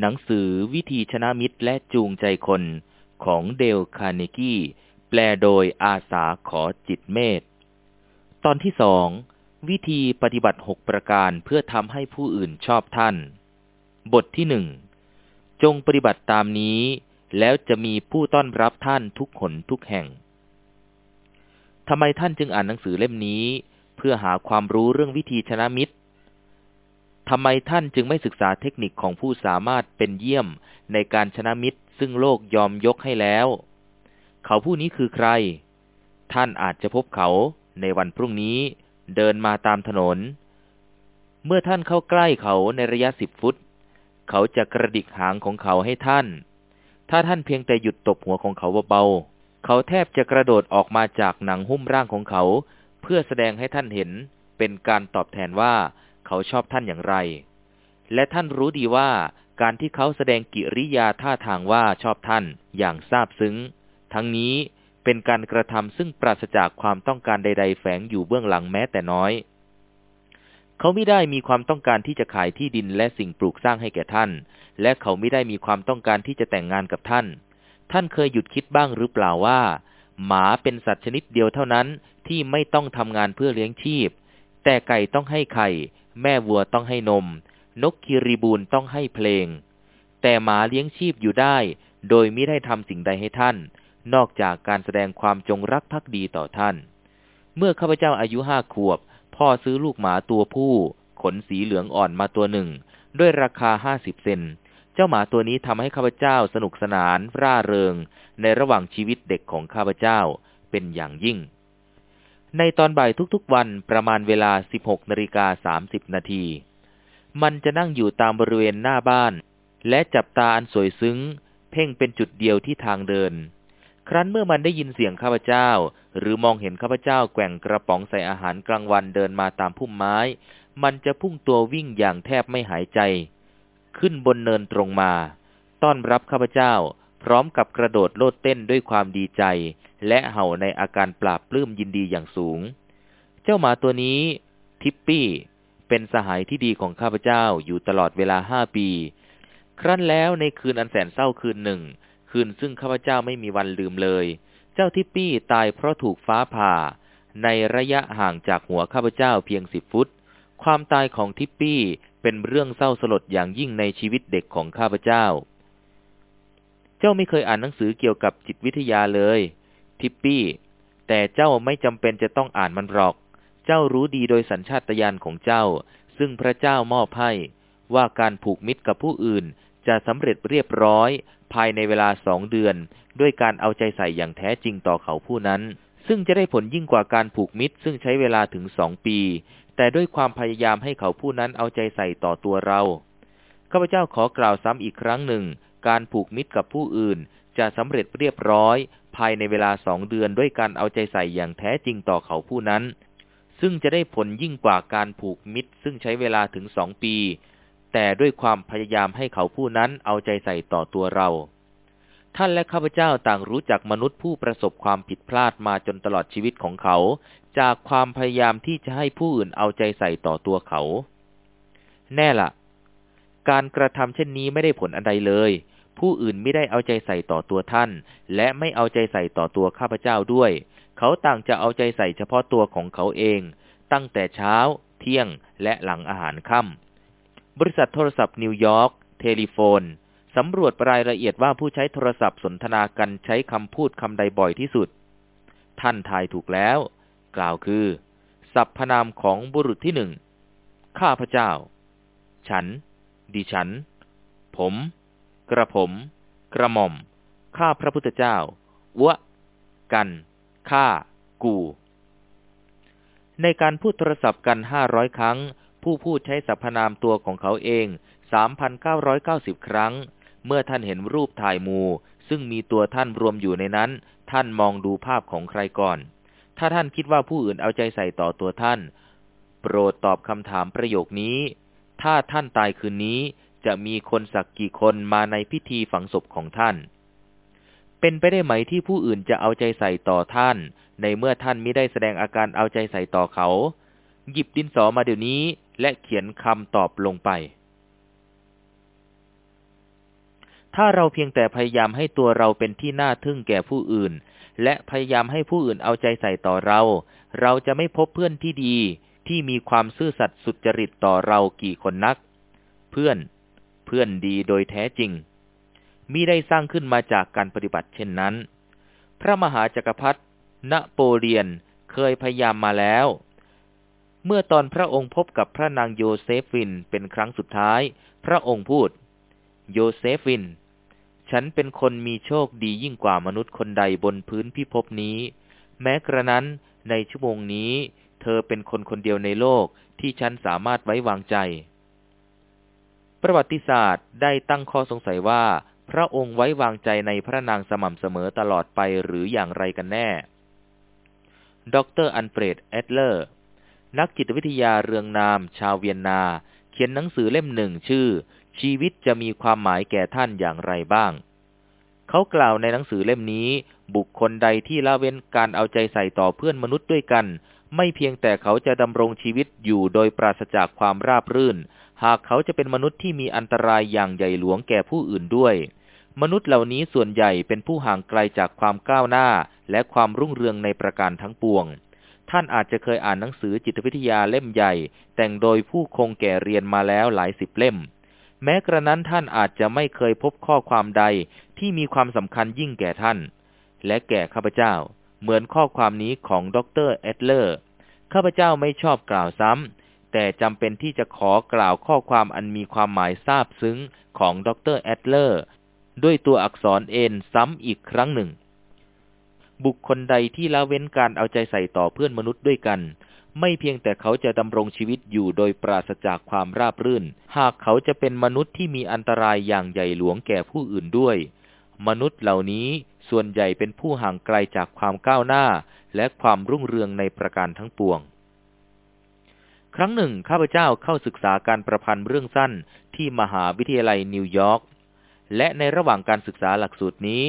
หนังสือวิธีชนะมิตรและจูงใจคนของเดลคาร์เนกี้ แปลโดยอาสาขอจิตเมธตอนที่สองวิธีปฏิบัติหกประการเพื่อทำให้ผู้อื่นชอบท่าน บทที่หนึ่งจงปฏิบัติตามนี้ แล้วจะมีผู้ต้อนรับท่านทุกคนทุกแห่งทำไมท่านจึงอ่านหนังสือเล่มนี้ เพื่อหาความรู้เรื่องวิธีชนะมิตร ทำไมท่านจึงไม่ศึกษาเทคนิคของผู้สามารถเป็นเยี่ยมในการชนะมิตร ซึ่งโลกยอมยกให้แล้ว เขาผู้นี้คือใคร ท่านอาจจะพบเขาในวันพรุ่งนี้ เดินมาตามถนน เมื่อท่านเข้าใกล้เขาในระยะสิบฟุต เขาจะกระดิกหางของเขาให้ท่าน ถ้าท่านเพียงแต่หยุดตบหัวของเขาเบาๆเขาแทบจะกระโดดออกมาจากหนังหุ้มร่างของเขา เพื่อแสดงให้ท่านเห็นเป็นการตอบแทนว่า เขาชอบท่านอย่างไร และท่านรู้ดีว่าการที่เขาแสดงกิริยาท่าทางว่าชอบท่านอย่างซาบซึ้ง ทั้งนี้เป็นการกระทำซึ่งปราศจากความต้องการใด ๆ แฝงอยู่เบื้องหลังแม้แต่น้อย เขาไม่ได้มีความต้องการที่จะขายที่ดินและสิ่งปลูกสร้างให้แก่ท่าน และเขาไม่ได้มีความต้องการที่จะแต่งงานกับท่าน ท่านเคยหยุดคิดบ้างหรือเปล่าว่า หมาเป็นสัตว์ชนิดเดียวเท่านั้นที่ไม่ต้องทำงานเพื่อเลี้ยงชีพ แต่ไก่ต้องให้ไข่ แม่วัวต้องให้นม นกคีรีบูนต้องให้เพลง แต่หมาเลี้ยงชีพอยู่ได้ โดยไม่ได้ทำสิ่งใดให้ท่าน นอกจากการแสดงความจงรักภักดีต่อท่าน เมื่อข้าพเจ้าอายุห้าขวบ พ่อซื้อลูกหมาตัวผู้ ขนสีเหลืองอ่อนมาตัวหนึ่ง ด้วยราคาห้าสิบเซนเจ้าหมาตัวนี้ทำให้ข้าพเจ้าสนุกสนานร่าเริง ในระหว่างชีวิตเด็กของข้าพเจ้าเป็นอย่างยิ่ง ในตอนบ่ายทุกๆวันประมาณเวลา 16นาฬิกา30 นาที มันจะนั่งอยู่ตามบริเวณหน้าบ้าน และจับตาอันสวยซึ้ง เพ่งเป็นจุดเดียวที่ทางเดิน ครั้นเมื่อมันได้ยินเสียงข้าพเจ้า หรือมองเห็นข้าพเจ้าแกว่งกระป๋องใส่อาหารกลางวันเดินมาตามพุ่มไม้ มันจะพุ่งตัววิ่งอย่างแทบไม่หายใจ ขึ้นบนเนินตรงมา ต้อนรับข้าพเจ้า พร้อมกับกระโดดโลดเต้นด้วยความดีใจ และเห่าในอาการปราบปลื้มยินดีอย่างสูง เจ้าหมาตัวนี้ ทิปปี้ เป็นสหายที่ดีของข้าพเจ้าอยู่ตลอดเวลาห้าปี ครั้นแล้วในคืนอันแสนเศร้าคืนหนึ่ง คืนซึ่งข้าพเจ้าไม่มีวันลืมเลย เจ้าทิปปี้ตายเพราะถูกฟ้าผ่า ในระยะห่างจากหัวข้าพเจ้าเพียงสิบฟุต ความตายของทิปปี้เป็นเรื่องเศร้าสลดอย่างยิ่งในชีวิตเด็กของข้าพเจ้า เจ้าไม่เคยอ่านหนังสือเกี่ยวกับจิตวิทยาเลย ทิปปี้ แต่เจ้าไม่จำเป็นจะต้องอ่านมันหรอก เจ้ารู้ดีโดยสัญชาตญาณของเจ้า ซึ่งพระเจ้ามอบให้ว่าการผูกมิตรกับผู้อื่น จะสำเร็จเรียบร้อย ภายในเวลาสองเดือน ด้วยการเอาใจใส่อย่างแท้จริงต่อเขาผู้นั้น ซึ่งจะได้ผลยิ่งกว่าการผูกมิตร ซึ่งใช้เวลาถึงสองปี แต่ด้วยความพยายามให้เขาผู้นั้นเอาใจใส่ต่อตัวเราข้าพเจ้าขอกล่าวซ้ำอีกครั้งหนึ่ง การผูกมิตรกับผู้อื่น จะสำเร็จเรียบร้อย ภายในเวลาสองเดือนด้วยการเอาใจใส่อย่างแท้จริงต่อเขาผู้นั้น ซึ่งจะได้ผลยิ่งกว่าการผูกมิตร ซึ่งใช้เวลาถึงสองปี แต่ด้วยความพยายามให้เขาผู้นั้นเอาใจใส่ต่อตัวเรา ท่านและข้าพเจ้าต่างรู้จักมนุษย์ผู้ประสบความผิดพลาดมาจนตลอดชีวิตของเขา จากความพยายามที่จะให้ผู้อื่นเอาใจใส่ต่อตัวเขา แน่ละ่ะการกระทำเช่นนี้ไม่ได้ผลอันใดเลย ผู้อื่นไม่ได้เอาใจใส่ต่อตัวท่าน และไม่เอาใจใส่ต่อตัวข้าพเจ้าด้วย เขาต่างจะเอาใจใส่เฉพาะตัวของเขาเอง ตั้งแต่เช้า เที่ยง และหลังอาหารค่ำบริษัทโทรศัพท์นิวยอร์กเทลิโฟนสำรวจรายละเอียดว่าผู้ใช้โทรศัพท์สนทนากันใช้คำพูดคำใดบ่อยที่สุด ท่านทายถูกแล้ว กล่าวคือสรรพนามของบุรุษที่หนึ่งข้าพเจ้า ฉัน ดิฉัน ผม กระผม กระหม่อม ข้าพระพุทธเจ้าวะ กัน ข้า กู ในการพูดโทรศัพท์กันห้าร้อยครั้ง ผู้พูดใช้สรรพนามตัวของเขาเองสามพันเก้าร้อยเก้าสิบครั้ง เมื่อท่านเห็นรูปถ่ายมูซึ่งมีตัวท่านรวมอยู่ในนั้น ท่านมองดูภาพของใครก่อน ถ้าท่านคิดว่าผู้อื่นเอาใจใส่ต่อตัวท่าน โปรดตอบคำถามประโยคนี้ ถ้าท่านตายคืนนี้ จะมีคนสักกี่คนมาในพิธีฝังศพของท่าน เป็นไปได้ไหมที่ผู้อื่นจะเอาใจใส่ต่อท่าน ในเมื่อท่านไม่ได้แสดงอาการเอาใจใส่ต่อเขา หยิบดินสอมาเดี๋ยวนี้ และเขียนคำตอบลงไป ถ้าเราเพียงแต่พยายามให้ตัวเราเป็นที่น่าทึ่งแก่ผู้อื่น และพยายามให้ผู้อื่นเอาใจใส่ต่อเรา เราจะไม่พบเพื่อนที่ดีที่มีความซื่อสัตย์สุจริตต่อเรากี่คนนัก เพื่อน พื่อนดีโดยแท้จริงมิได้สร้างขึ้นมาจากการปฏิบัติเช่นนั้น พระมหาจักรพรรดินโปเลียนเคยพยายามมาแล้ว เมื่อตอนพระองค์พบกับพระนางโยเซฟินเป็นครั้งสุดท้าย พระองค์พูด โยเซฟิน ฉันเป็นคนมีโชคดียิ่งกว่ามนุษย์คนใดบนพื้นพิภพนี้ แม้กระนั้นในชั่วโมงนี้ เธอเป็นคนคนเดียวในโลกที่ฉันสามารถไว้วางใจ ประวัติศาสตร์ได้ตั้งข้อสงสัยว่า พระองค์ไว้วางใจในพระนางสม่ำเสมอตลอดไปหรืออย่างไรกันแน่ ดร.อัลเฟรด แอดเลอร์ นักจิตวิทยาเรืองนาม ชาวเวียนนา เขียนหนังสือเล่มหนึ่งชื่อ ชีวิตจะมีความหมายแก่ท่านอย่างไรบ้าง เขากล่าวในหนังสือเล่มนี้ บุคคลใดที่ละเว้นการเอาใจใส่ต่อเพื่อนมนุษย์ด้วยกัน ไม่เพียงแต่เขาจะดำรงชีวิตอยู่โดยปราศจากความราบรื่น หากเขาจะเป็นมนุษย์ที่มีอันตรายอย่างใหญ่หลวงแก่ผู้อื่นด้วย มนุษย์เหล่านี้ส่วนใหญ่เป็นผู้ห่างไกลจากความก้าวหน้าและความรุ่งเรืองในประการทั้งปวง ท่านอาจจะเคยอ่านหนังสือจิตวิทยาเล่มใหญ่ แต่งโดยผู้คงแก่เรียนมาแล้วหลายสิบเล่ม แม้กระนั้นท่านอาจจะไม่เคยพบข้อความใดที่มีความสำคัญยิ่งแก่ท่าน และแก่ข้าพเจ้า เหมือนข้อความนี้ของดรเอดเลอร์ข้าพเจ้าไม่ชอบกล่าวซ้ำ แต่จำเป็นที่จะขอกล่าวข้อความอันมีความหมายซาบซึ้งของดรเอดเลอร์ ด้วยตัวอักษรเอ็นซ้ำอีกครั้งหนึ่ง บุคคลใดที่ละเว้นการเอาใจใส่ต่อเพื่อนมนุษย์ด้วยกัน ไม่เพียงแต่เขาจะดำรงชีวิตอยู่โดยปราศจากความราบรื่น หากเขาจะเป็นมนุษย์ที่มีอันตรายอย่างใหญ่หลวงแก่ผู้อื่นด้วย มนุษย์เหล่านี้ส่วนใหญ่เป็นผู้ห่างไกลจากความก้าวหน้า และความรุ่งเรืองในประการทั้งปวง ครั้งหนึ่งข้าพเจ้าเข้าศึกษาการประพันธ์เรื่องสั้นที่มหาวิทยาลัยนิวยอร์ก และในระหว่างการศึกษาหลักสูตรนี้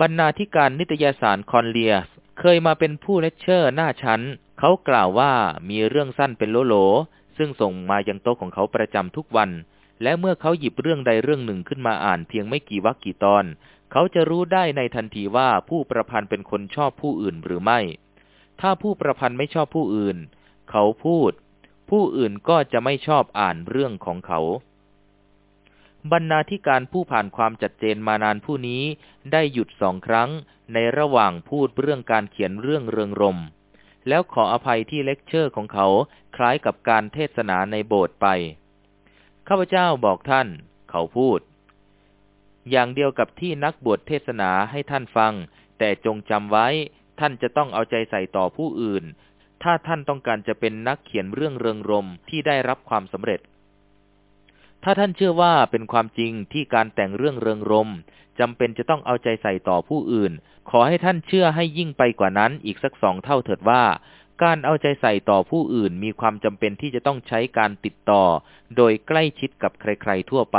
บรรณาธิการนิตยสารคอลเลียร์สเคยมาเป็นผู้เลคเชอร์หน้าชั้น เขากล่าวว่ามีเรื่องสั้นเป็นโหลๆ ซึ่งส่งมายังโต๊ะของเขาประจำทุกวัน และเมื่อเขาหยิบเรื่องใดเรื่องหนึ่งขึ้นมาอ่านเพียงไม่กี่วรรคกี่ตอน เขาจะรู้ได้ในทันทีว่าผู้ประพันธ์เป็นคนชอบผู้อื่นหรือไม่ ถ้าผู้ประพันธ์ไม่ชอบผู้อื่น เขาพูด ผู้อื่นก็จะไม่ชอบอ่านเรื่องของเขา บรรณาธิการผู้ผ่านความจัดเจนมานานผู้นี้ได้หยุดสองครั้งในระหว่างพูดเรื่องการเขียนเรื่องเริงรม แล้วขออภัยที่เลคเชอร์ของเขาคล้ายกับการเทศนาในโบสถ์ไป ข้าพเจ้าบอกท่าน เขาพูด อย่างเดียวกับที่นักบวชเทศนาให้ท่านฟัง แต่จงจำไว้ท่านจะต้องเอาใจใส่ต่อผู้อื่น ถ้าท่านต้องการจะเป็นนักเขียนเรื่องเริงรมที่ได้รับความสำเร็จ ถ้าท่านเชื่อว่าเป็นความจริงที่การแต่งเรื่องเริงรมจำเป็นจะต้องเอาใจใส่ต่อผู้อื่น ขอให้ท่านเชื่อให้ยิ่งไปกว่านั้นอีกสักสองเท่าเถิดว่า การเอาใจใส่ต่อผู้อื่นมีความจำเป็นที่จะต้องใช้การติดต่อ โดยใกล้ชิดกับใครๆทั่วไป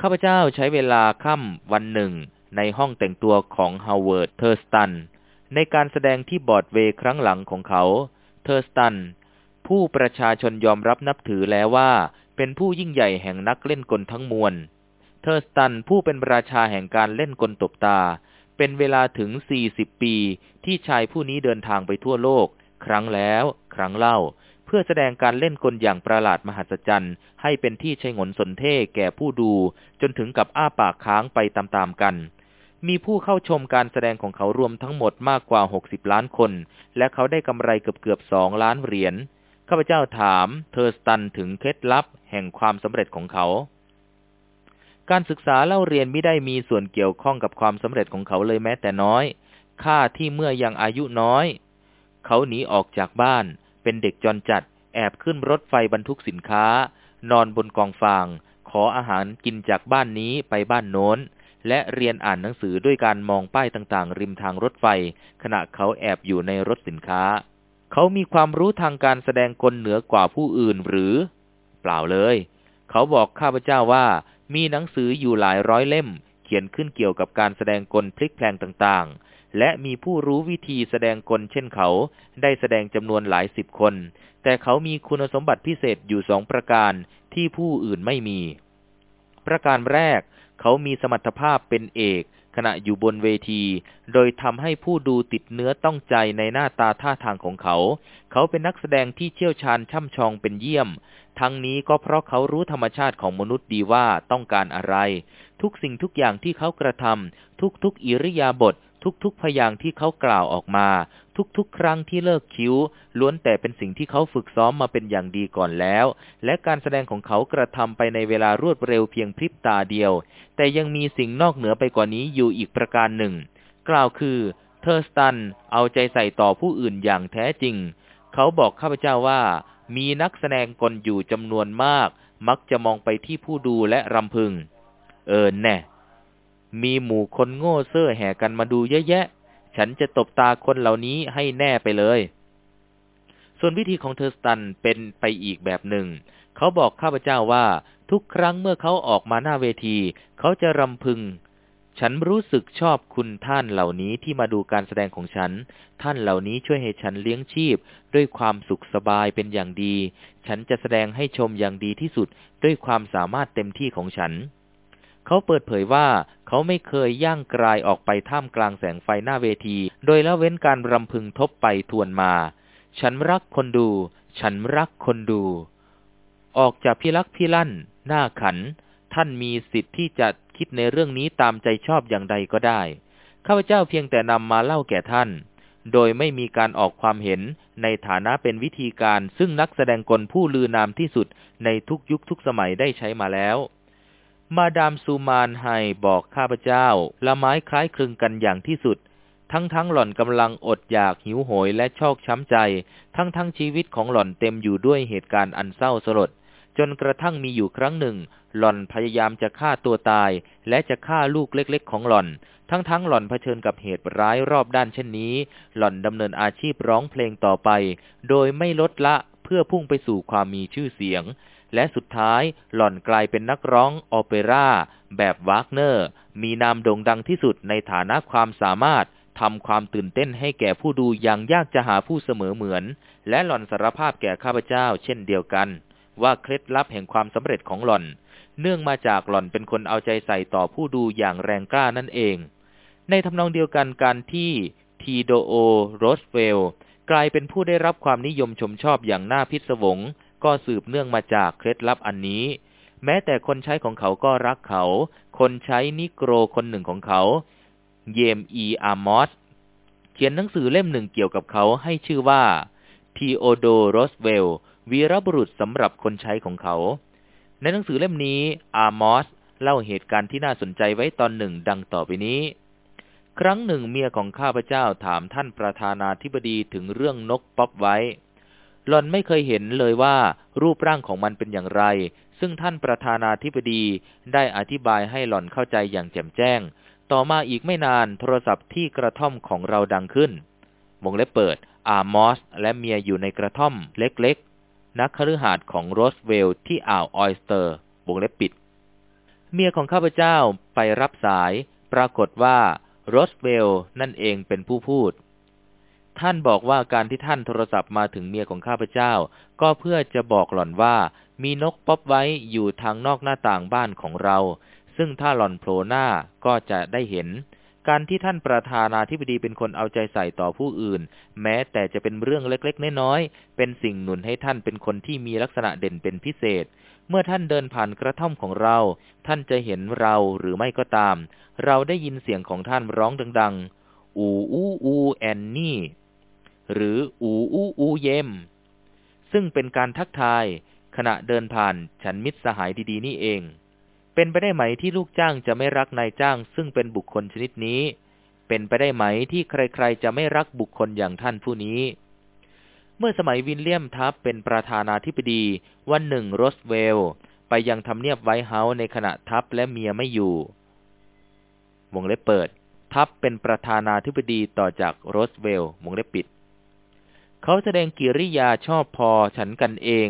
ข้าพเจ้าใช้เวลาค่ำวันหนึ่งในห้องแต่งตัวของฮาวเวิร์ดเทอร์สตัน ในการแสดงที่บรอดเวย์ครั้งหลังของเขา เทอร์สตัน ผู้ประชาชนยอมรับนับถือแล้วว่า เป็นผู้ยิ่งใหญ่แห่งนักเล่นกลทั้งมวล เทอร์สตันผู้เป็นราชาแห่งการเล่นกลตบตา เป็นเวลาถึง 40 ปีที่ชายผู้นี้เดินทางไปทั่วโลก ครั้งแล้ว ครั้งเล่า เพื่อแสดงการเล่นกลอย่างประหลาดมหัศจรรย์ให้เป็นที่ฉงนสนเท่ห์แก่ผู้ดู จนถึงกับอ้าปากค้างไปตามๆกัน มีผู้เข้าชมการแสดงของเขารวมทั้งหมดมากกว่า 60 ล้านคน และเขาได้กำไรเกือบเกือบสองล้านเหรียญ ข้าพเจ้าถามเทอร์สตันถึงเคล็ดลับแห่งความสำเร็จของเขา การศึกษาเล่าเรียนไม่ได้มีส่วนเกี่ยวข้องกับความสำเร็จของเขาเลยแม้แต่น้อย ข้าที่เมื่อยังอายุน้อย เขาหนีออกจากบ้าน เป็นเด็กจรจัด แอบขึ้นรถไฟบรรทุกสินค้า นอนบนกองฟาง ขออาหารกินจากบ้านนี้ไปบ้านโน้น และเรียนอ่านหนังสือด้วยการมองป้ายต่างๆ ริมทางรถไฟ ขณะเขาแอบอยู่ในรถสินค้า เขามีความรู้ทางการแสดงกลเหนือกว่าผู้อื่นหรือ เปล่าเลย เขาบอกข้าพเจ้าว่า มีหนังสืออยู่หลายร้อยเล่ม เขียนขึ้นเกี่ยวกับการแสดงกลพลิกแพลงต่างๆ และมีผู้รู้วิธีแสดงกลเช่นเขา ได้แสดงจำนวนหลายสิบคน แต่เขามีคุณสมบัติพิเศษอยู่สองประการที่ผู้อื่นไม่มี ประการแรก เขามีสมรรถภาพเป็นเอก ขณะอยู่บนเวที โดยทำให้ผู้ดูติดเนื้อต้องใจในหน้าตาท่าทางของเขา เขาเป็นนักแสดงที่เชี่ยวชาญช่ำชองเป็นเยี่ยม ทั้งนี้ก็เพราะเขารู้ธรรมชาติของมนุษย์ดีว่าต้องการอะไร ทุกสิ่งทุกอย่างที่เขากระทำทุกๆอิริยาบถ ทุกๆพยางที่เขากล่าวออกมา ทุกๆ ครั้งที่เลิกคิ้ว ล้วนแต่เป็นสิ่งที่เขาฝึกซ้อมมาเป็นอย่างดีก่อนแล้ว และการแสดงของเขากระทำไปในเวลารวดเร็วเพียงพริบตาเดียว แต่ยังมีสิ่งนอกเหนือไปกว่านี้อยู่อีกประการหนึ่ง กล่าวคือเทอร์สตัน เอาใจใส่ต่อผู้อื่นอย่างแท้จริง เขาบอกข้าพเจ้าว่า มีนักแสดงกลอยู่จำนวนมาก มักจะมองไปที่ผู้ดูและรำพึง เออแน่ มีหมู่คนโง่เซ่อแห่กันมาดูเยอะแยะ ฉันจะตบตาคนเหล่านี้ให้แน่ไปเลย ส่วนวิธีของเทอร์สตันเป็นไปอีกแบบหนึ่ง เขาบอกข้าพเจ้าว่าทุกครั้งเมื่อเขาออกมาหน้าเวที เขาจะรำพึง ฉันรู้สึกชอบคุณท่านเหล่านี้ที่มาดูการแสดงของฉัน ท่านเหล่านี้ช่วยให้ฉันเลี้ยงชีพ ด้วยความสุขสบายเป็นอย่างดี ฉันจะแสดงให้ชมอย่างดีที่สุดด้วยความสามารถเต็มที่ของฉัน เขาเปิดเผยว่าเขาไม่เคยย่างกลายออกไปท่ามกลางแสงไฟหน้าเวที โดยละเว้นการรำพึงทบไปทวนมา ฉันรักคนดู ฉันรักคนดู ออกจากพิลักพิลั่น หน้าขัน ท่านมีสิทธิ์ที่จะคิดในเรื่องนี้ตามใจชอบอย่างใดก็ได้ ข้าพเจ้าเพียงแต่นำมาเล่าแก่ท่าน โดยไม่มีการออกความเห็นในฐานะเป็นวิธีการซึ่งนักแสดงกลผู้ลือนามที่สุดในทุกยุคทุกสมัยได้ใช้มาแล้ว มาดามซูมานไฮบอกข้าพเจ้า ละไม้คล้ายคลึงกันอย่างที่สุด ทั้งทั้งหล่อนกำลังอดอยากหิวโหยและชอกช้ำใจ ทั้งทั้งชีวิตของหล่อนเต็มอยู่ด้วยเหตุการณ์อันเศร้าสลด จนกระทั่งมีอยู่ครั้งหนึ่ง หล่อนพยายามจะฆ่าตัวตาย และจะฆ่าลูกเล็กๆ ของหล่อน ทั้งทั้งหล่อนเผชิญกับเหตุร้ายรอบด้านเช่นนี้ หล่อนดำเนินอาชีพร้องเพลงต่อไป โดยไม่ลดละเพื่อพุ่งไปสู่ความมีชื่อเสียง และสุดท้ายหล่อนกลายเป็นนักร้องโอเปร่าแบบวากเนอร์ มีนามโด่งดังที่สุดในฐานะความสามารถทำความตื่นเต้นให้แก่ผู้ดูอย่างยากจะหาผู้เสมอเหมือน และหล่อนสารภาพแก่ข้าพเจ้า เช่นเดียวกัน ว่าเคล็ดลับแห่งความสำเร็จของหล่อน เนื่องมาจากหล่อนเป็นคนเอาใจใส่ต่อผู้ดูอย่างแรงกล้านั่นเอง ในทำนองเดียวกันการที่ทีโอโดโรสเวลกลายเป็นผู้ได้รับความนิยมชมชอบอย่างน่าพิศวง ก็สืบเนื่องมาจากเคล็ดลับอันนี้ แม้แต่คนใช้ของเขาก็รักเขา คนใช้นิโกรคนหนึ่งของเขา เยมส์ อีอามอสเขียนหนังสือเล่มหนึ่งเกี่ยวกับเขาให้ชื่อว่าทีโอโดโรสเวลวีรบุรุษสำหรับคนใช้ของเขา ในหนังสือเล่มนี้ อาร์มอสเล่าเหตุการณ์ที่น่าสนใจไว้ตอนหนึ่งดังต่อไปนี้ ครั้งหนึ่งเมียของข้าพเจ้าถามท่านประธานาธิบดีถึงเรื่องนก bobwhite หล่อนไม่เคยเห็นเลยว่ารูปร่างของมันเป็นอย่างไร ซึ่งท่านประธานาธิบดีได้อธิบายให้หล่อนเข้าใจอย่างแจ่มแจ้ง ต่อมาอีกไม่นานโทรศัพท์ที่กระท่อมของเราดังขึ้นวงเล็บเปิด อามอส และเมียอยู่ในกระท่อมเล็กๆ นักคฤหาสน์ของโรสเวลที่อ่าวออยสเตอร์วงเล็บปิด เมียของข้าพเจ้าไปรับสาย ปรากฏว่าโรสเวลนั่นเองเป็นผู้พูด ท่านบอกว่าการที่ท่านโทรศัพท์มาถึงเมียของข้าพเจ้า ก็เพื่อจะบอกหล่อนว่า มีนก bobwhite อยู่ทางนอกหน้าต่างบ้านของเรา ซึ่งถ้าหล่อนโผล่หน้าก็จะได้เห็น การที่ท่านประธานาธิบดีเป็นคนเอาใจใส่ต่อผู้อื่น แม้แต่จะเป็นเรื่องเล็กๆน้อยๆเป็นสิ่งหนุนให้ท่านเป็นคนที่มีลักษณะเด่นเป็นพิเศษ เมื่อท่านเดินผ่านกระท่อมของเรา ท่านจะเห็นเราหรือไม่ก็ตาม เราได้ยินเสียงของท่านร้องดัง ๆ อูอูอูแอนนี่ หรืออูอูอูเยม ซึ่งเป็นการทักทายขณะเดินผ่านฉันมิตรสหายดีๆนี่เอง เป็นไปได้ไหมที่ลูกจ้างจะไม่รักนายจ้าง ซึ่งเป็นบุคคลชนิดนี้ เป็นไปได้ไหมที่ใครๆจะไม่รักบุคคลอย่างท่านผู้นี้ เมื่อสมัยวิลเลียมทัฟต์เป็นประธานาธิบดีวันหนึ่งโรสเวลไปยังทำเนียบไวท์เฮาส์ในขณะทัฟต์และเมียไม่อยู่ วงเล็บเปิด ทัฟต์เป็นประธานาธิบดีต่อจากโรสเวลล์วงเล็บปิด เขาแสดงกิริยาชอบพอฉันกันเอง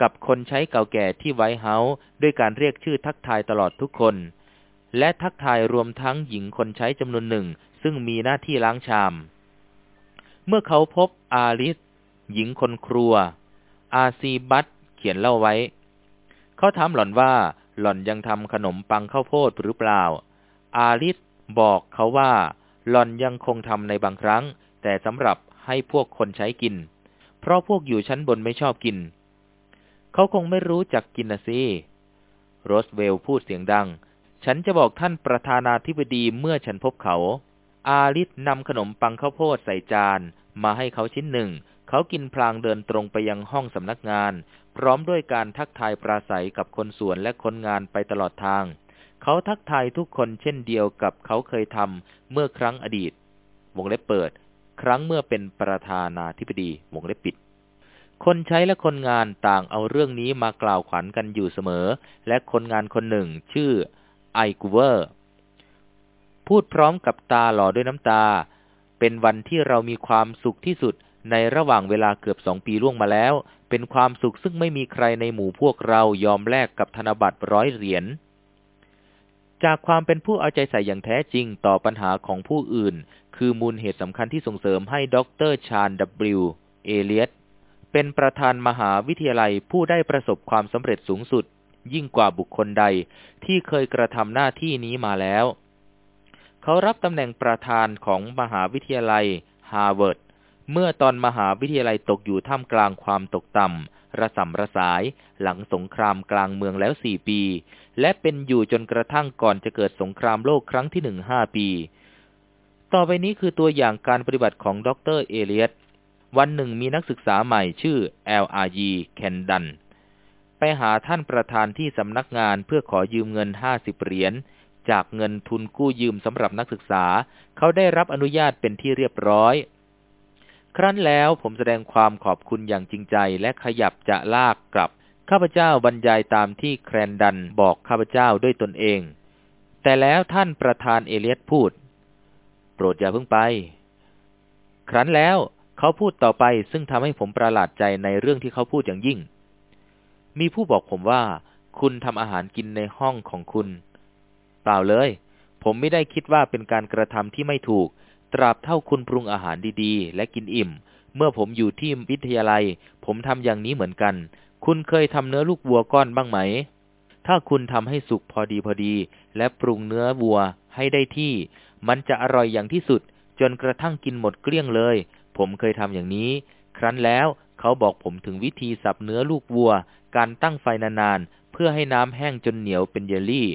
กับคนใช้เก่าแก่ที่ไวท์เฮาส์ด้วยการเรียกชื่อทักทายตลอดทุกคน และทักทายรวมทั้งหญิงคนใช้จำนวนหนึ่ง ซึ่งมีหน้าที่ล้างชาม เมื่อเขาพบอาริสหญิงคนครัว อาซีบัตเขียนเล่าไว้ เขาถามหล่อนว่าหล่อนยังทำขนมปังข้าวโพดหรือเปล่า อาลิสบอกเขาว่า หล่อนยังคงทำในบางครั้ง แต่สำหรับ ให้พวกคนใช้กิน เพราะพวกอยู่ชั้นบนไม่ชอบกิน เขาคงไม่รู้จักกินนะสิ โรสเวลพูดเสียงดัง ฉันจะบอกท่านประธานาธิบดีเมื่อฉันพบเขา อาลิสนำขนมปังข้าวโพดใส่จาน มาให้เขาชิ้นหนึ่ง เขากินพลางเดินตรงไปยังห้องสำนักงาน พร้อมด้วยการทักทายปราศัยกับคนสวนและคนงานไปตลอดทางเขาทักทายทุกคนเช่นเดียวกับเขาเคยทำเมื่อครั้งอดีต วงเล็บเปิด ครั้งเมื่อเป็นประธานาธิบดีวงเล็บปิด คนใช้และคนงานต่างเอาเรื่องนี้มากล่าวขวัญกันอยู่เสมอ และคนงานคนหนึ่งชื่อไอกูเวอร์ พูดพร้อมกับตาหล่อด้วยน้ำตา เป็นวันที่เรามีความสุขที่สุดในระหว่างเวลาเกือบสองปีล่วงมาแล้ว เป็นความสุขซึ่งไม่มีใครในหมู่พวกเรายอมแลกกับธนบัตรร้อยเหรียญจากความเป็นผู้เอาใจใส่อย่างแท้จริงต่อปัญหาของผู้อื่น คือมูลเหตุสำคัญที่ส่งเสริมให้ดร.ชาลส์ ดับบลิว เอเลียตเป็นประธานมหาวิทยาลัยผู้ได้ประสบความสำเร็จสูงสุด ยิ่งกว่าบุคคลใดที่เคยกระทำหน้าที่นี้มาแล้ว เขารับตำแหน่งประธานของมหาวิทยาลัยฮาร์วาร์ดเมื่อตอนมหาวิทยาลัยตกอยู่ท่ามกลางความตกต่ำระส่ำระสาย หลังสงครามกลางเมืองแล้วสี่ปี และเป็นอยู่จนกระทั่งก่อนจะเกิดสงครามโลกครั้งที่หนึ่งห้าปี ต่อไปนี้คือตัวอย่างการปฏิบัติของดรเอเลียตวันหนึ่งมีนักศึกษาใหม่ชื่อ L.R.G. แคนดัน ไปหาท่านประธานที่สำนักงานเพื่อขอยืมเงินห้าสิบเหรียญจากเงินทุนกู้ยืมสำหรับนักศึกษา เขาได้รับอนุญาตเป็นที่เรียบร้อย ครั้นแล้วผมแสดงความขอบคุณอย่างจริงใจและขยับจะลากกลับ ข้าพเจ้าบรรยายตามที่แครนดันบอกข้าพเจ้าด้วยตนเอง แต่แล้วท่านประธานเอเลียตพูด โปรดอย่าเพิ่งไป ครั้นแล้วเขาพูดต่อไปซึ่งทำให้ผมประหลาดใจในเรื่องที่เขาพูดอย่างยิ่ง มีผู้บอกผมว่า คุณทำอาหารกินในห้องของคุณ เปล่าเลย ผมไม่ได้คิดว่าเป็นการกระทำที่ไม่ถูก ตราบเท่าคุณปรุงอาหารดีๆ และกินอิ่ม เมื่อผมอยู่ที่วิทยาลัย ผมทำอย่างนี้เหมือนกัน คุณเคยทำเนื้อลูกวัวก้อนบ้างไหม ถ้าคุณทำให้สุกพอดีพอดี และปรุงเนื้อวัวให้ได้ที่ มันจะอร่อยอย่างที่สุด จนกระทั่งกินหมดเกลี้ยงเลย ผมเคยทำอย่างนี้ ครั้นแล้วเขาบอกผมถึงวิธีสับเนื้อลูกวัว การตั้งไฟนานๆ เพื่อให้น้ำแห้งจนเหนียวเป็นเยลลี่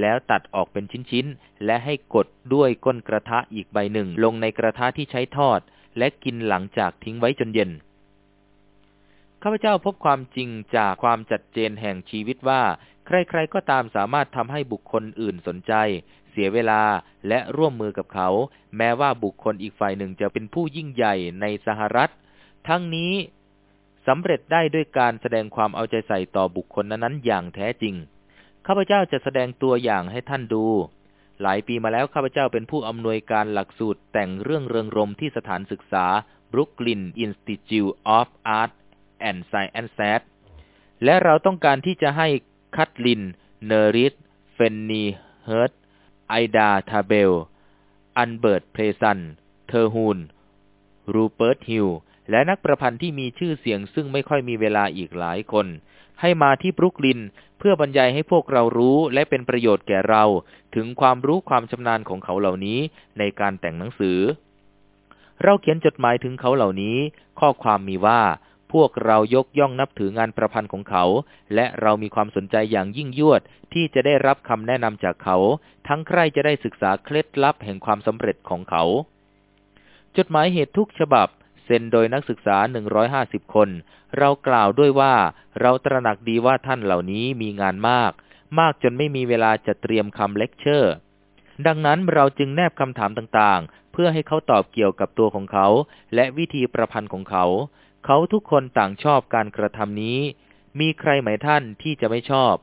แล้วตัดออกเป็นชิ้นๆ และให้กดด้วยก้นกระทะอีกใบหนึ่ง ลงในกระทะที่ใช้ทอด และกินหลังจากทิ้งไว้จนเย็นข้าพเจ้าพบความจริงจากความจัดเจนแห่งชีวิตว่า ใครๆก็ตามสามารถทำให้บุคคลอื่นสนใจเสียเวลาและร่วมมือกับเขา แม้ว่าบุคคลอีกฝ่ายหนึ่งจะเป็นผู้ยิ่งใหญ่ในสหรัฐ ทั้งนี้สำเร็จได้ด้วยการแสดงความเอาใจใส่ต่อบุคคลนั้นๆอย่างแท้จริง ข้าพเจ้าจะแสดงตัวอย่างให้ท่านดู หลายปีมาแล้วข้าพเจ้าเป็นผู้อำนวยการหลักสูตรแต่งเรื่องเริงรมย์ที่สถานศึกษา Brooklyn Institute of Art and Science และเราต้องการที่จะให้แคทลีน นอริส แฟนนี เฮิร์สต์ ไอดาทาร์เบล อัลเบิร์ตเพย์สัน เทอร์ฮูน รูเปิร์ตฮิวส์ และนักประพันธ์ที่มีชื่อเสียงซึ่งไม่ค่อยมีเวลาอีกหลายคน ให้มาที่บรุกลินเพื่อบรรยายให้พวกเรารู้และเป็นประโยชน์แก่เรา ถึงความรู้ความชำนาญของเขาเหล่านี้ในการแต่งหนังสือ เราเขียนจดหมายถึงเขาเหล่านี้ ข้อความมีว่า พวกเรายกย่องนับถืองานประพันธ์ของเขา และเรามีความสนใจอย่างยิ่งยวดที่จะได้รับคำแนะนำจากเขา ทั้งใครจะได้ศึกษาเคล็ดลับแห่งความสำเร็จของเขา จดหมายเหตุทุกฉบับ เซ็นโดยนักศึกษา 150 คน เรากล่าวด้วยว่าเราตระหนักดีว่าท่านเหล่านี้มีงานมาก มากจนไม่มีเวลาจะเตรียมคำเลคเชอร์ดังนั้นเราจึงแนบคำถามต่างๆ เพื่อให้เขาตอบเกี่ยวกับตัวของเขา และวิธีประพันธ์ของเขา เขาทุกคนต่างชอบการกระทำนี้ มีใครไหมท่านที่จะไม่ชอบ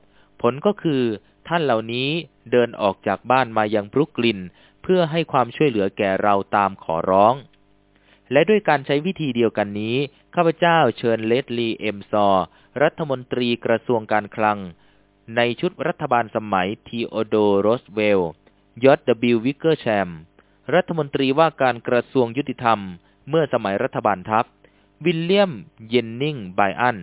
ผลก็คือท่านเหล่านี้เดินออกจากบ้านมายังบรุกลิน เพื่อให้ความช่วยเหลือแก่เราตามขอร้อง และด้วยการใช้วิธีเดียวกันนี้ ข้าพเจ้าเชิญเลสลีเอ็ม ชอว์รัฐมนตรีกระทรวงการคลัง ในชุดรัฐบาลสมัยทีโอโดโรสเวลยอร์ช ดับบลิว วิกเกอร์แชม รัฐมนตรีว่าการกระทรวงยุติธรรม เมื่อสมัยรัฐบาลทัฟต์ วิลเลียม เยนนิงส์ ไบรอัน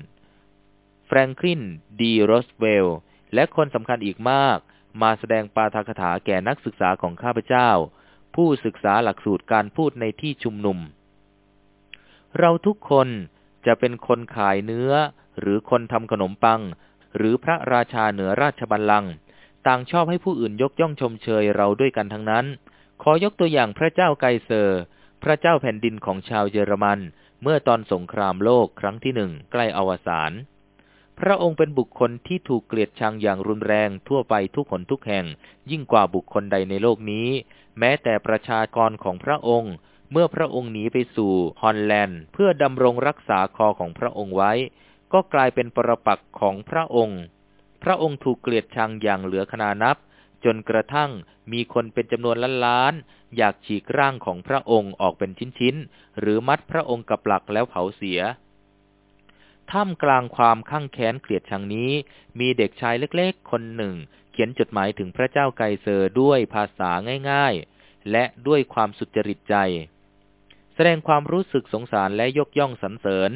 แฟรงคลิน ดีโรสเวล และคนสำคัญอีกมาก มาแสดงปาฐกถาแก่นักศึกษาของข้าพเจ้า ผู้ศึกษาหลักสูตรการพูดในที่ชุมนุม เราทุกคนจะเป็นคนขายเนื้อ หรือคนทำขนมปัง หรือพระราชาเหนือราชบัลลังก์ต่างชอบให้ผู้อื่นยกย่องชมเชยเราด้วยกันทั้งนั้น ขอยกตัวอย่างพระเจ้าไกเซอร์ พระเจ้าแผ่นดินของชาวเยอรมัน เมื่อตอนสงครามโลกครั้งที่หนึ่งใกล้อวสานพระองค์เป็นบุคคลที่ถูกเกลียดชังอย่างรุนแรงทั่วไปทุกคนทุกแห่ง ยิ่งกว่าบุคคลใดในโลกนี้ แม้แต่ประชากรของพระองค์ เมื่อพระองค์หนีไปสู่ฮอลแลนด์ เพื่อดำรงรักษาคอของพระองค์ไว้ ก็กลายเป็นปรปักษ์ของพระองค์ พระองค์ถูกเกลียดชังอย่างเหลือขนานับ จนกระทั่งมีคนเป็นจำนวนล้านๆอยากฉีกร่างของพระองค์ออกเป็นชิ้นๆ หรือมัดพระองค์กับหลักแล้วเผาเสีย ท่ามกลางความคั่งแค้นเกลียดชังนี้ มีเด็กชายเล็กๆ คนหนึ่ง เขียนจดหมายถึงพระเจ้าไกเซอร์ด้วยภาษาง่ายๆ และด้วยความสุจริตใจ แสดงความรู้สึกสงสารและยกย่องสรรเสริญ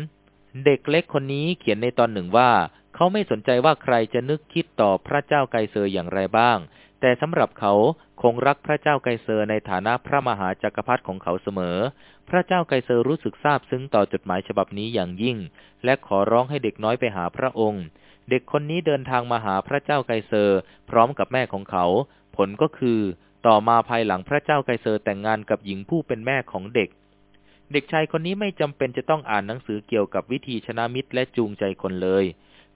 เด็กเล็กคนนี้เขียนในตอนหนึ่งว่าเขาไม่สนใจว่าใครจะนึกคิดต่อพระเจ้าไกเซอร์อย่างไรบ้าง แต่สำหรับเขาคงรักพระเจ้าไกเซอร์ในฐานะพระมหาจักรพรรดิของเขาเสมอ พระเจ้าไกเซอร์รู้สึกซาบซึ้งต่อจดหมายฉบับนี้อย่างยิ่ง และขอร้องให้เด็กน้อยไปหาพระองค์ เด็กคนนี้เดินทางมาหาพระเจ้าไกเซอร์ พร้อมกับแม่ของเขา ผลก็คือ ต่อมาภายหลังพระเจ้าไกเซอร์แต่งงานกับหญิงผู้เป็นแม่ของเด็ก เด็กชายคนนี้ไม่จำเป็นจะต้องอ่านหนังสือเกี่ยวกับวิธีชนะมิตรและจูงใจคนเลย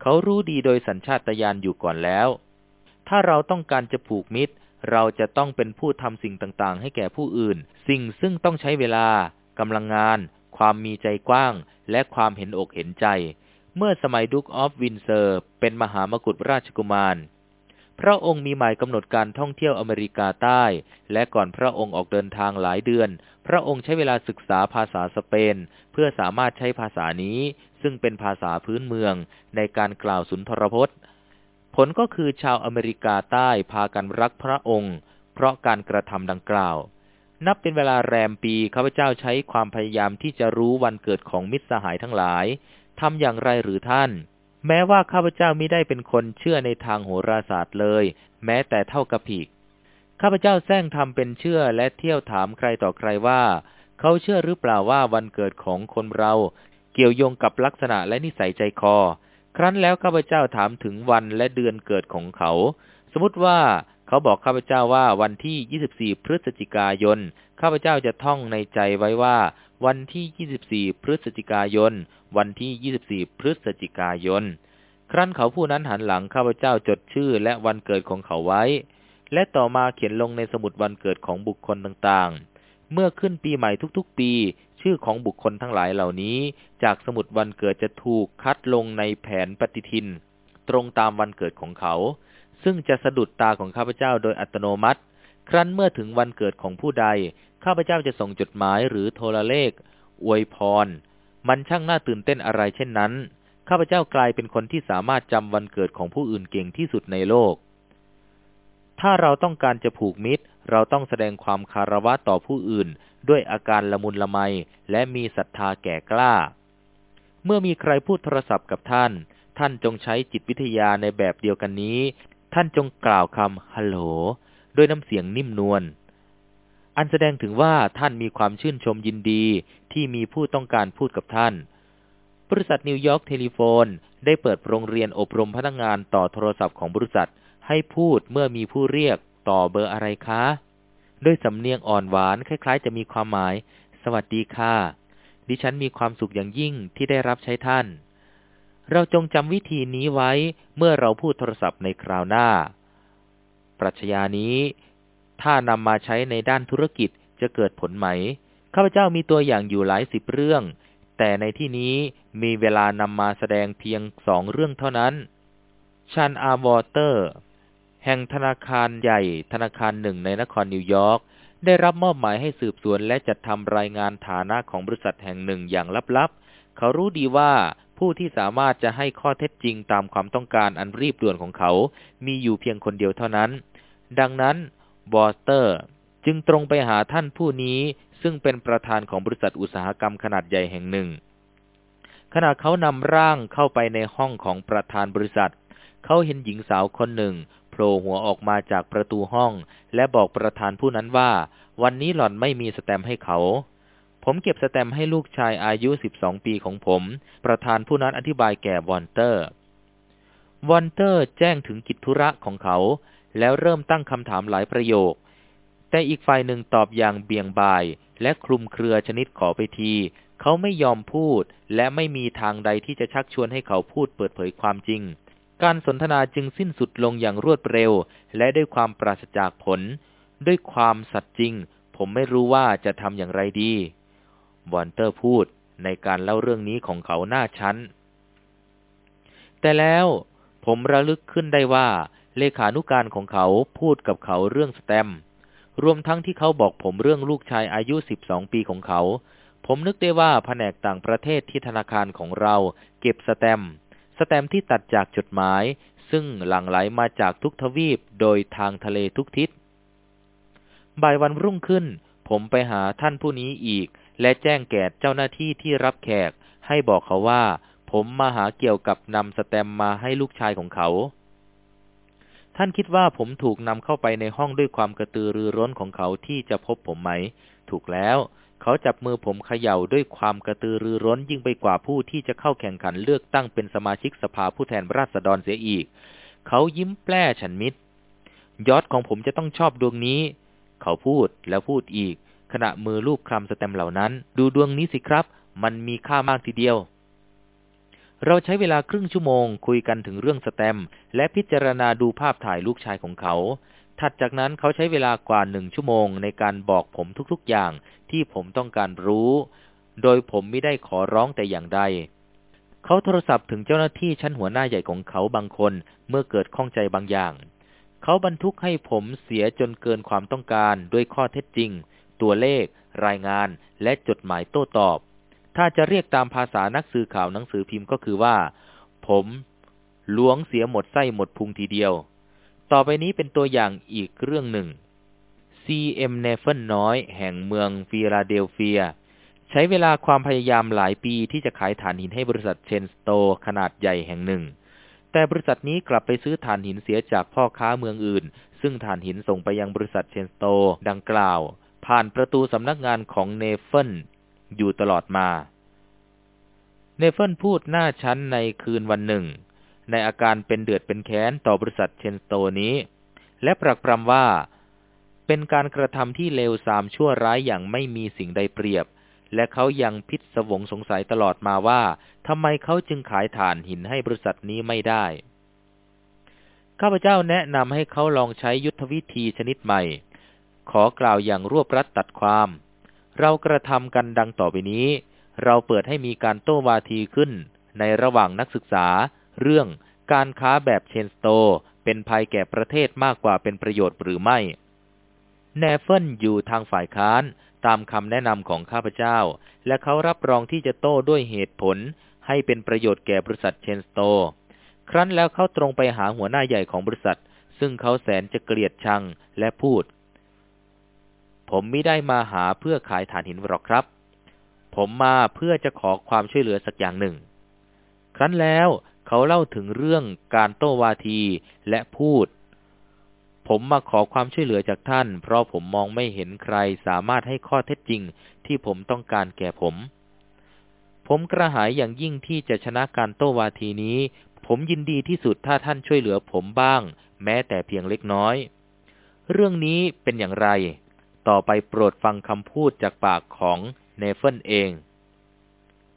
เขารู้ดีโดยสัญชาตญาณอยู่ก่อนแล้ว ถ้าเราต้องการจะผูกมิตร เราจะต้องเป็นผู้ทำสิ่งต่างๆ ให้แก่ผู้อื่น สิ่งซึ่งต้องใช้เวลากำลังงาน ความมีใจกว้าง และความเห็นอกเห็นใจ เมื่อสมัยดุกออฟวินเซอร์เป็นมหามกุฎราชกุมาร พระองค์มีหมายกำหนดการท่องเที่ยวอเมริกาใต้ และก่อนพระองค์ออกเดินทางหลายเดือน พระองค์ใช้เวลาศึกษาภาษาสเปน เพื่อสามารถใช้ภาษานี้ ซึ่งเป็นภาษาพื้นเมืองในการกล่าวสุนทรพจน์ ผลก็คือชาวอเมริกาใต้พากันรักพระองค์ เพราะการกระทำดังกล่าว นับเป็นเวลาแรมปีข้าพเจ้าใช้ความพยายามที่จะรู้วันเกิดของมิตรสหายทั้งหลายทำอย่างไรหรือท่าน แม้ว่าข้าพเจ้าไม่ได้เป็นคนเชื่อในทางโหราศาสตร์เลย แม้แต่เท่ากับผีกข้าพเจ้าแซงทำเป็นเชื่อและเที่ยวถามใครต่อใครว่า เขาเชื่อหรือเปล่าว่าวันเกิดของคนเรา เกี่ยวโยงกับลักษณะและนิสัยใจคอ ครั้นแล้วข้าพเจ้าถามถึงวันและเดือนเกิดของเขา สมมติว่าเขาบอกข้าพเจ้าว่าวันที่ 24 พฤศจิกายน ข้าพเจ้าจะท่องในใจไว้ว่า วันที่ 24 พฤศจิกายน วันที่ 24 พฤศจิกายน ครั้นเขาผู้นั้นหันหลังข้าพเจ้าจดชื่อและวันเกิดของเขาไว้ และต่อมาเขียนลงในสมุดวันเกิดของบุคคลต่างๆ เมื่อขึ้นปีใหม่ทุกๆ ปี ชื่อของบุคคลทั้งหลายเหล่านี้ จากสมุดวันเกิดจะถูกคัดลงในแผนปฏิทิน ตรงตามวันเกิดของเขา ซึ่งจะสะดุดตาของข้าพเจ้าโดยอัตโนมัติ ครั้นเมื่อถึงวันเกิดของผู้ใด ข้าพเจ้าจะส่งจดหมายหรือโทรเลข อวยพร มันช่างน่าตื่นเต้นอะไรเช่นนั้น ข้าพเจ้ากลายเป็นคนที่สามารถจำวันเกิดของผู้อื่นเก่งที่สุดในโลก ถ้าเราต้องการจะผูกมิตร เราต้องแสดงความคารวะต่อผู้อื่น ด้วยอาการละมุนละไม และมีศรัทธาแก่กล้า เมื่อมีใครพูดโทรศัพท์กับท่าน ท่านจงใช้จิตวิทยาในแบบเดียวกันนี้ ท่านจงกล่าวคำฮัลโหลด้วยน้ำเสียงนิ่มนวล อันแสดงถึงว่าท่านมีความชื่นชมยินดีที่มีผู้ต้องการพูดกับท่าน บริษัท New York Telephone ได้เปิดโรงเรียนอบรมพนักงงานต่อโทรศัพท์ของบริษัท ให้พูดเมื่อมีผู้เรียกต่อเบอร์อะไรคะ ด้วยสำเนียงอ่อนหวานคล้าย ๆ จะมีความหมาย สวัสดีค่ะ ดิฉันมีความสุขอย่างยิ่งที่ได้รับใช้ท่าน เราจงจำวิธีนี้ไว้เมื่อเราพูดโทรศัพท์ในคราวหน้า ปรัชญานี้ ถ้านำมาใช้ในด้านธุรกิจจะเกิดผลไหม ข้าพเจ้ามีตัวอย่างอยู่หลายสิบเรื่อง แต่ในที่นี้มีเวลานำมาแสดงเพียงสองเรื่องเท่านั้นชันอาวอเตอร์ แห่งธนาคารใหญ่ธนาคารหนึ่งในนครนิวยอร์กได้รับมอบหมายให้สืบสวนและจัดทำรายงานฐานะของบริษัทแห่งหนึ่งอย่างลับๆ เขารู้ดีว่าผู้ที่สามารถจะให้ข้อเท็จจริงตามความต้องการอันรีบด่วนของเขา มีอยู่เพียงคนเดียวเท่านั้น ดังนั้นวอลเตอร์จึงตรงไปหาท่านผู้นี้ ซึ่งเป็นประธานของบริษัทอุตสาหกรรมขนาดใหญ่แห่งหนึ่ง ขณะเขานำร่างเข้าไปในห้องของประธานบริษัท เขาเห็นหญิงสาวคนหนึ่งโผล่หัวออกมาจากประตูห้อง และบอกประธานผู้นั้นว่า วันนี้หล่อนไม่มีแสตมป์ให้เขา ผมเก็บแสตมป์ให้ลูกชายอายุ 12 ปีของผม ประธานผู้นั้นอธิบายแก่วอลเตอร์ วอลเตอร์แจ้งถึงกิจธุระของเขา แล้วเริ่มตั้งคำถามหลายประโยค แต่อีกฝ่ายหนึ่งตอบอย่างเบี่ยงบาย และคลุมเครือชนิดขอไปที เขาไม่ยอมพูด และไม่มีทางใดที่จะชักชวนให้เขาพูดเปิดเผยความจริง การสนทนาจึงสิ้นสุดลงอย่างรวดเร็ว และด้วยความปราศจากผล ด้วยความสัตย์จริง ผมไม่รู้ว่าจะทำอย่างไรดี วอนเตอร์พูดในการเล่าเรื่องนี้ของเขาหน้าชั้น แต่แล้วผมระลึกขึ้นได้ว่า เลขานุการของเขาพูดกับเขาเรื่องสแตม รวมทั้งที่เขาบอกผมเรื่องลูกชายอายุ 12 ปีของเขา ผมนึกได้ว่าแผนกต่างประเทศที่ธนาคารของเรา เก็บสแตมป์ สแตมที่ตัดจากจดหมาย ซึ่งหลั่งไหลมาจากทุกทวีปโดยทางทะเลทุกทิศ บ่ายวันรุ่งขึ้น ผมไปหาท่านผู้นี้อีก และแจ้งแก่เจ้าหน้าที่ที่รับแขก ให้บอกเขาว่า ผมมาหาเกี่ยวกับนำสแตมมาให้ลูกชายของเขา ท่านคิดว่าผมถูกนำเข้าไปในห้องด้วยความกระตือรือร้นของเขาที่จะพบผมไหม ถูกแล้ว เขาจับมือผมเขย่าด้วยความกระตือรือร้นยิ่งไปกว่าผู้ที่จะเข้าแข่งขันเลือกตั้งเป็นสมาชิกสภาผู้แทนราษฎรเสียอีก เขายิ้มแปร่ฉันมิตร ยอดของผมจะต้องชอบดวงนี้ เขาพูดแล้วพูดอีก ขณะมือลูบคลำสแตมเหล่านั้น ดูดวงนี้สิครับ มันมีค่ามากทีเดียว เราใช้เวลาครึ่งชั่วโมงคุยกันถึงเรื่องสแตม และพิจารณาดูภาพถ่ายลูกชายของเขา ถัดจากนั้นเขาใช้เวลากว่าหนึ่งชั่วโมงในการบอกผมทุกๆอย่างที่ผมต้องการรู้ โดยผมไม่ได้ขอร้องแต่อย่างใด เขาโทรศัพท์ถึงเจ้าหน้าที่ชั้นหัวหน้าใหญ่ของเขาบางคนเมื่อเกิดข้องใจบางอย่าง เขาบรรทุกให้ผมเสียจนเกินความต้องการด้วยข้อเท็จจริง ตัวเลข รายงาน และจดหมายโต้ตอบ ถ้าจะเรียกตามภาษานักสื่อข่าวหนังสือพิมพ์ก็คือว่า ผมล้วงเสียหมดไส้หมดพุงทีเดียว ต่อไปนี้เป็นตัวอย่างอีกเรื่องหนึ่ง C.M. เนเฟนน้อย แห่งเมืองฟิลาเดลเฟีย ใช้เวลาความพยายามหลายปีที่จะขายถ่านหินให้บริษัทเชนสโตขนาดใหญ่แห่งหนึ่ง แต่บริษัทนี้กลับไปซื้อถ่านหินเสียจากพ่อค้าเมืองอื่น ซึ่งถ่านหินส่งไปยังบริษัท chain store ดังกล่าว ผ่านประตูสำนักงานของเนเฟิลอยู่ตลอดมา เนเฟิลพูดหน้าชั้นในคืนวันหนึ่ง ในอาการเป็นเดือดเป็นแค้นต่อบริษัท chain store นี้ และปรักปรำว่า เป็นการกระทำที่เลวทรามชั่วร้ายอย่างไม่มีสิ่งใดเปรียบ และเขายังพิศวงสงสัยตลอดมาว่าทำไมเขาจึงขายถ่านหินให้บริษัทนี้ไม่ได้ ข้าพเจ้าแนะนำให้เขาลองใช้ยุทธวิธีชนิดใหม่ ขอกล่าวอย่างรวบรัดตัดความ เรากระทำกันดังต่อไปนี้ เราเปิดให้มีการโต้วาทีขึ้นในระหว่างนักศึกษา เรื่องการค้าแบบเชนสโตเป็นภัยแก่ประเทศมากกว่าเป็นประโยชน์หรือไม่ แนเฟิลอยู่ทางฝ่ายค้านตามคำแนะนำของข้าพเจ้า และเขารับรองที่จะโต้ด้วยเหตุผล ให้เป็นประโยชน์แก่บริษัทเชนสโต ครั้นแล้วเขาตรงไปหาหัวหน้าใหญ่ของบริษัท ซึ่งเขาแสนจะเกลียดชังและพูด ผมไม่ได้มาหาเพื่อขายฐานหินหรอกครับ ผมมาเพื่อจะขอความช่วยเหลือสักอย่างหนึ่ง ครั้นแล้ว เขาเล่าถึงเรื่องการโต้วาทีและพูด ผมมาขอความช่วยเหลือจากท่าน เพราะผมมองไม่เห็นใครสามารถให้ข้อเท็จจริงที่ผมต้องการแก่ผม ผมกระหายอย่างยิ่งที่จะชนะการโต้วาทีนี้ ผมยินดีที่สุดถ้าท่านช่วยเหลือผมบ้าง แม้แต่เพียงเล็กน้อย เรื่องนี้เป็นอย่างไร ต่อไปโปรดฟังคำพูดจากปากของเนเฟิลเอง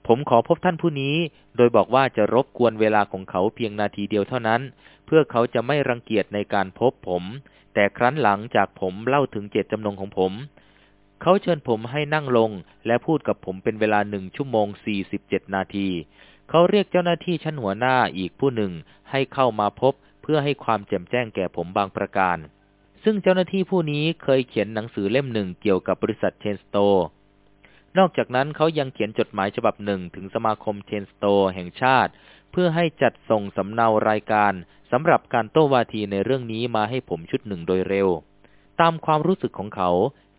ผมขอพบท่านผู้นี้ โดยบอกว่าจะรบกวนเวลาของเขาเพียงนาทีเดียวเท่านั้น เพื่อเขาจะไม่รังเกียจในการพบผม แต่ครั้นหลังจากผมเล่าถึงเจตจำนงของผม เขาเชิญผมให้นั่งลงและพูดกับผมเป็นเวลาหนึ่งชั่วโมงสี่สิบเจ็ดนาที เขาเรียกเจ้าหน้าที่ชั้นหัวหน้าอีกผู้หนึ่งให้เข้ามาพบเพื่อให้ความแจ่มแจ้งแก่ผมบางประการ ซึ่งเจ้าหน้าที่ผู้นี้เคยเขียนหนังสือเล่มหนึ่งเกี่ยวกับบริษัทเชนสโต นอกจากนั้นเขายังเขียนจดหมายฉบับหนึ่งถึงสมาคมเชนสโตแห่งชาติ เพื่อให้จัดส่งสำเนารายการสำหรับการโต้วาทีในเรื่องนี้มาให้ผมชุดหนึ่งโดยเร็ว ตามความรู้สึกของเขา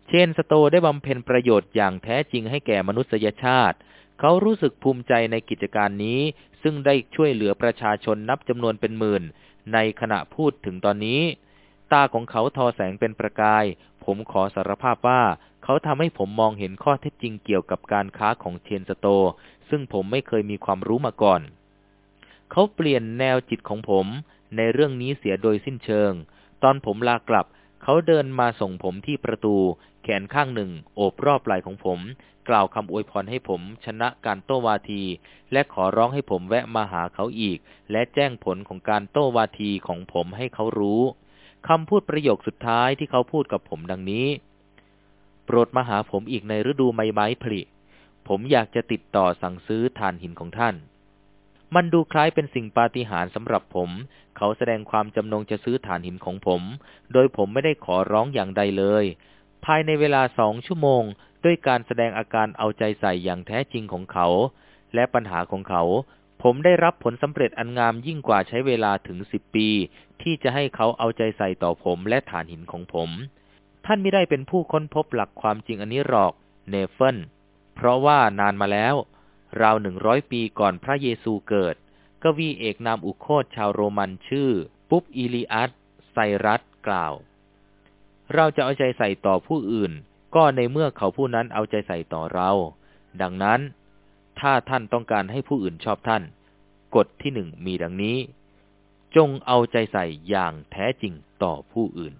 เชนสโตได้บำเพ็ญประโยชน์อย่างแท้จริงให้แก่มนุษยชาติ เขารู้สึกภูมิใจในกิจการนี้ ซึ่งได้ช่วยเหลือประชาชนนับจำนวนเป็นหมื่น ในขณะพูดถึงตอนนี้ ตาของเขาทอแสงเป็นประกาย ผมขอสารภาพว่าเขาทำให้ผมมองเห็นข้อเท็จจริงเกี่ยวกับการค้าของเชนสโต ซึ่งผมไม่เคยมีความรู้มาก่อน เขาเปลี่ยนแนวจิตของผมในเรื่องนี้เสียโดยสิ้นเชิง ตอนผมลากลับ เขาเดินมาส่งผมที่ประตู แขนข้างหนึ่ง โอบรอบไหล่ของผม กล่าวคำอวยพรให้ผมชนะการโต้วาที และขอร้องให้ผมแวะมาหาเขาอีก และแจ้งผลของการโต้วาทีของผมให้เขารู้ คำพูดประโยคสุดท้ายที่เขาพูดกับผมดังนี้ โปรดมาหาผมอีกในฤดูไม้ไม้ผลิ ผมอยากจะติดต่อสั่งซื้อฐานหินของท่าน มันดูคล้ายเป็นสิ่งปาฏิหาริย์สำหรับผม เขาแสดงความจำนงจะซื้อฐานหินของผม โดยผมไม่ได้ขอร้องอย่างใดเลย ภายในเวลาสองชั่วโมง ด้วยการแสดงอาการเอาใจใส่อย่างแท้จริงของเขา และปัญหาของเขา ผมได้รับผลสำเร็จอันงามยิ่งกว่าใช้เวลาถึงสิบปี ที่จะให้เขาเอาใจใส่ต่อผมและถ่านหินของผม ท่านไม่ได้เป็นผู้ค้นพบหลักความจริงอันนี้หรอก เนเฟิลเพราะว่านานมาแล้ว ราวหนึ่งร้อยปีก่อนพระเยซูเกิด กวีเอกนามอุโฆษชาวโรมันชื่อ ปุบลิลิอัสไซรัสกล่าว เราจะเอาใจใส่ต่อผู้อื่น ก็ในเมื่อเขาผู้นั้นเอาใจใส่ต่อเรา ดังนั้น ถ้าท่านต้องการให้ผู้อื่นชอบท่าน กฎที่หนึ่งมีดังนี้ จงเอาใจใส่อย่างแท้จริงต่อผู้อื่น